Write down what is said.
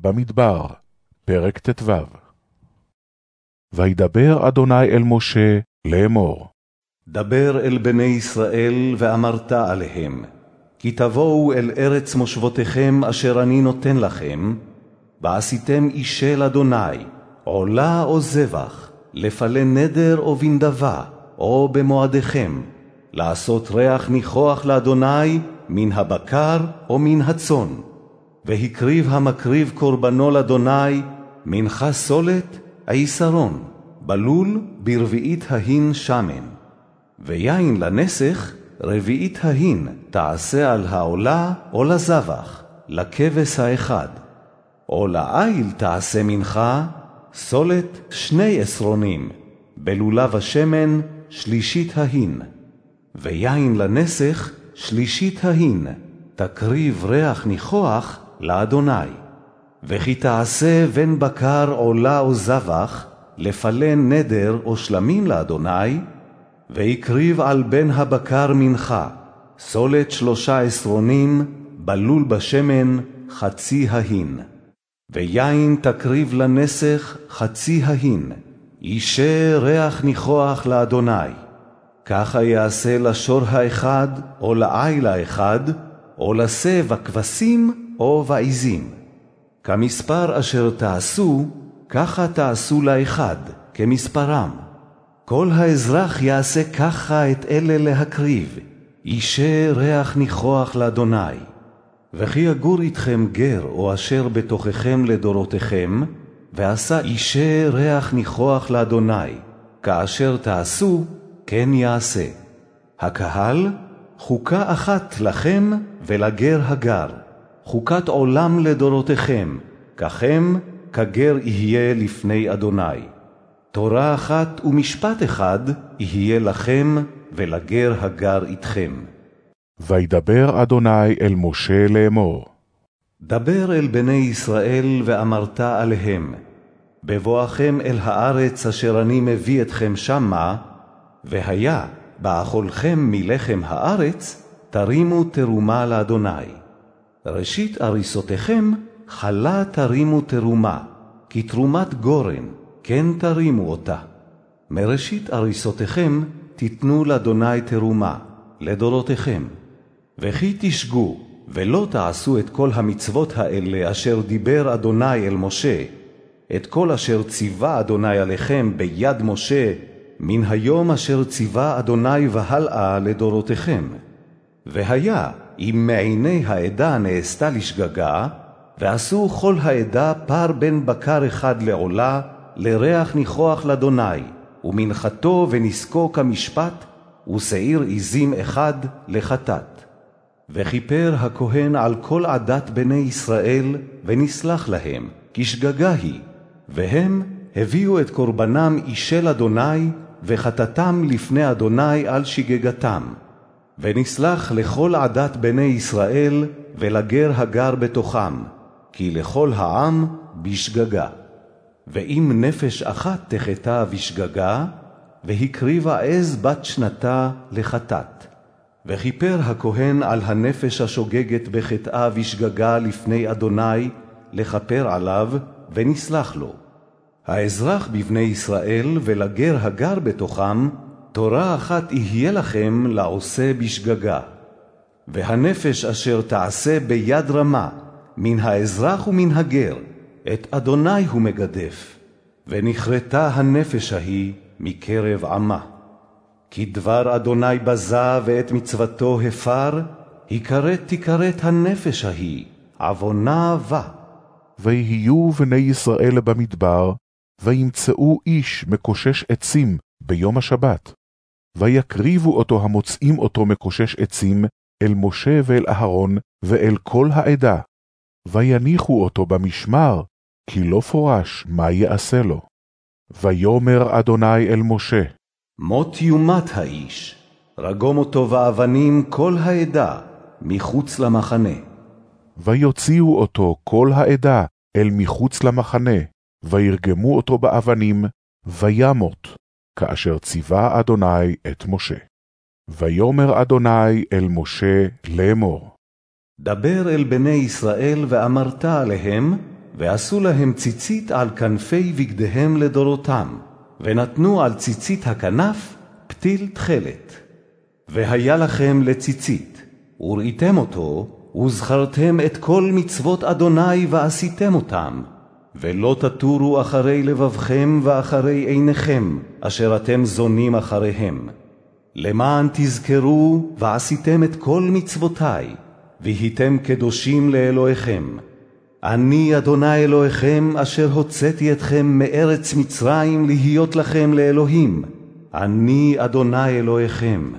במדבר, פרק ט"ו. וידבר אדוני אל משה לאמור. דבר אל בני ישראל ואמרת עליהם, כי תבואו אל ארץ מושבותיכם אשר אני נותן לכם, ועשיתם אישי לאדוני, עולה או זבח, לפלה נדר או בנדבה, או במועדיכם, לעשות ריח ניחוח לאדוני מן הבקר או מן הצאן. והקריב המקריב קורבנו לאדוני, מנחה סולת, עיסרון, בלול ברביעית ההין שמן. ויין לנסך, רביעית ההין תעשה על העולה או לזבח, לכבש האחד. או לעיל תעשה מנחה, סולת שני עשרונים, בלולב השמן שלישית ההין. ויין לנסך, שלישית ההין, תקריב ריח ניחוח לאדוני. וכי תעשה בן בקר עולה או זבח, לפלן נדר או שלמים לאדוני, והקריב על בן הבקר מנחה, סולת שלושה עשרונים, בלול בשמן, חצי ההין. ויין תקריב לנסך חצי ההין, אישה ריח ניחוח לאדוני. ככה יעשה לשור האחד, או לעיל האחד, או לשה בכבשים, או בעזים. כמספר אשר תעשו, ככה תעשו לאחד, כמספרם. כל האזרח יעשה ככה את אלה להקריב, אישה ריח ניחוח לאדוני. וכי יגור איתכם גר או אשר בתוככם לדורותיכם, ועשה אישה ריח ניחוח לאדוני, כאשר תעשו, כן יעשה. הקהל, חוקה אחת לכם ולגר הגר, חוקת עולם לדורותיכם, ככם כגר יהיה לפני אדוני. תורה אחת ומשפט אחד יהיה לכם ולגר הגר איתכם. וידבר אדוני אל משה לאמור. דבר אל בני ישראל ואמרת עליהם, בבואכם אל הארץ אשר אני מביא אתכם שמה, והיה באכולכם מלחם הארץ, תרימו תרומה לאדוני. ראשית אריסותיכם חלה תרימו תרומה, כי תרומת גורן, כן תרימו אותה. מראשית אריסותיכם תיתנו לאדוני תרומה, לדורותיכם. וכי תשגו, ולא תעשו את כל המצוות האלה אשר דיבר אדוני אל משה, את כל אשר ציווה אדוני עליכם ביד משה, מן היום אשר ציווה אדוני והלאה לדורותיכם. והיה, אם מעיני העדה נעשתה לשגגה, ועשו כל העדה פר בן בקר אחד לעולה, לריח ניחוח לאדוני, ומנחתו ונזקו כמשפט, ושעיר עזים אחד לחטאת. וכיפר הכהן על כל עדת בני ישראל, ונסלח להם, כי שגגה היא, והם הביאו את קורבנם אישל אדוני, וחטאתם לפני אדוני על שגגתם. ונסלח לכל עדת בני ישראל, ולגר הגר בתוכם, כי לכל העם בשגגה. ואם נפש אחת תחטא בשגגה, והקריבה עז בת שנתה לחטאת. וכיפר הכהן על הנפש השוגגת בחטאה בשגגה לפני אדוני, לכפר עליו, ונסלח לו. האזרח בבני ישראל ולגר הגר בתוכם, תורה אחת יהיה לכם לעושה בשגגה. והנפש אשר תעשה ביד רמה, מן האזרח ומן הגר, את אדוני הוא מגדף, ונכרתה הנפש ההיא מקרב עמה. כי דבר אדוני בזה ואת מצוותו הפר, הכרת תכרת הנפש ההיא, עוונה בה. ויהיו בני ישראל במדבר, וימצאו איש מקושש עצים ביום השבת. ויקריבו אותו המוצאים אותו מקושש עצים אל משה ואל אהרון ואל כל העדה. ויניחו אותו במשמר, כי לא פורש מה יעשה לו. ויאמר אדוני אל משה, מות יומת האיש, רגום אותו באבנים כל העדה, מחוץ למחנה. ויוציאו אותו כל העדה אל מחוץ למחנה, וירגמו אותו באבנים, וימות, כאשר ציווה אדוני את משה. ויאמר אדוני אל משה לאמור. דבר אל בני ישראל ואמרת עליהם, ועשו להם ציצית על כנפי בגדיהם לדורותם, ונתנו על ציצית הכנף פתיל תכלת. והיה לכם לציצית, וראיתם אותו, וזכרתם את כל מצוות אדוני ועשיתם אותם, ולא תטורו אחרי לבבכם ואחרי עיניכם, אשר אתם זונים אחריהם. למען תזכרו ועשיתם את כל מצוותי, והייתם קדושים לאלוהיכם. אני אדוני אלוהיכם, אשר הוצאתי אתכם מארץ מצרים להיות לכם לאלוהים. אני אדוני אלוהיכם.